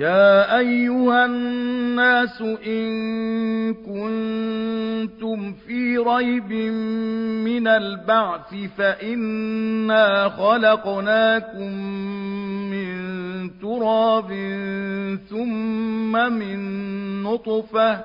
يا أيها الناس إن كنتم في ريب من البعث فإنا خلقناكم من تراب ثم من نطفة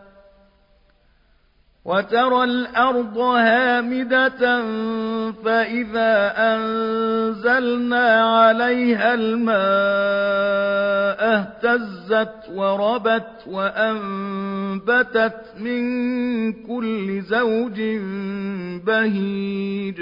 وترى الأرض هامدة فإذا أنزلنا عليها الماء اهتزت وربت وأنبتت من كل زوج بهيج.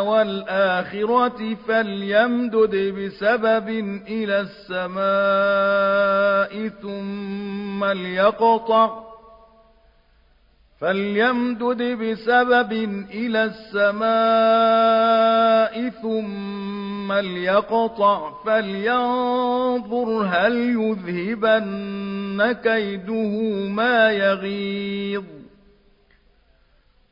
والآخرة فليمدد بسبب إلى السماء ثم ليقطع فليمدد بسبب إلى السماء ثم ليقطع فلينظر هل يذهبن كيده ما يغيظ.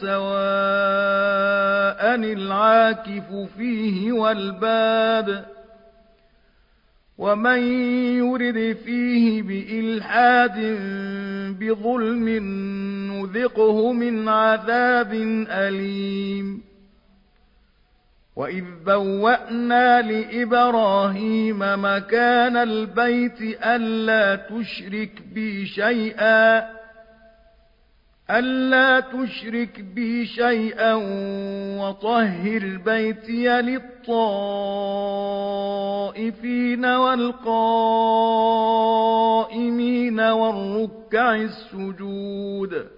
سواء العاكف فيه والباد ومن يرد فيه بإلحاد بظلم نذقه من عذاب أليم. وإذ بوأنا لإبراهيم مكان البيت ألا تشرك بي شيئا ألا تشرك بي شيئا وطهر بيتي للطائفين والقائمين والركع السجود.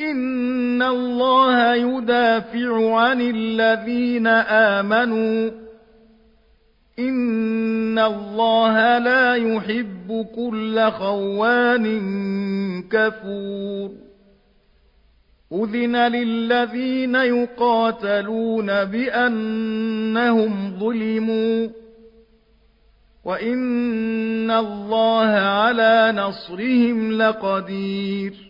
إن الله يدافع عن الذين آمنوا إن الله لا يحب كل خوان كفور أذن للذين يقاتلون بأنهم ظلموا وإن الله على نصرهم لقدير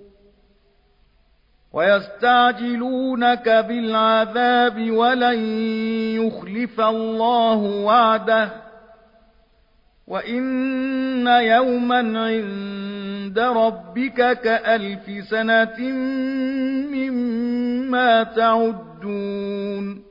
وَيَسْتَعْجِلُونَكَ بِالْعَذَابِ وَلَن يُخْلِفَ اللَّهُ وَعْدَهُ وَإِنَّ يَوْمًا عِندَ رَبِّكَ كَأَلْفِ سَنَةٍ مِّمَّا تَعُدُّونَ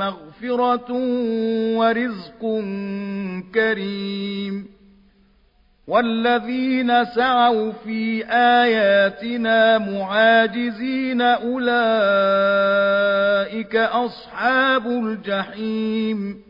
مَّغْفِرَةٌ وَرِزْقٌ كَرِيمٌ. وَالَّذِينَ سَعَوْا فِي آيَاتِنَا مُعَاجِزِينَ أُولَئِكَ أَصْحَابُ الْجَحِيمِ.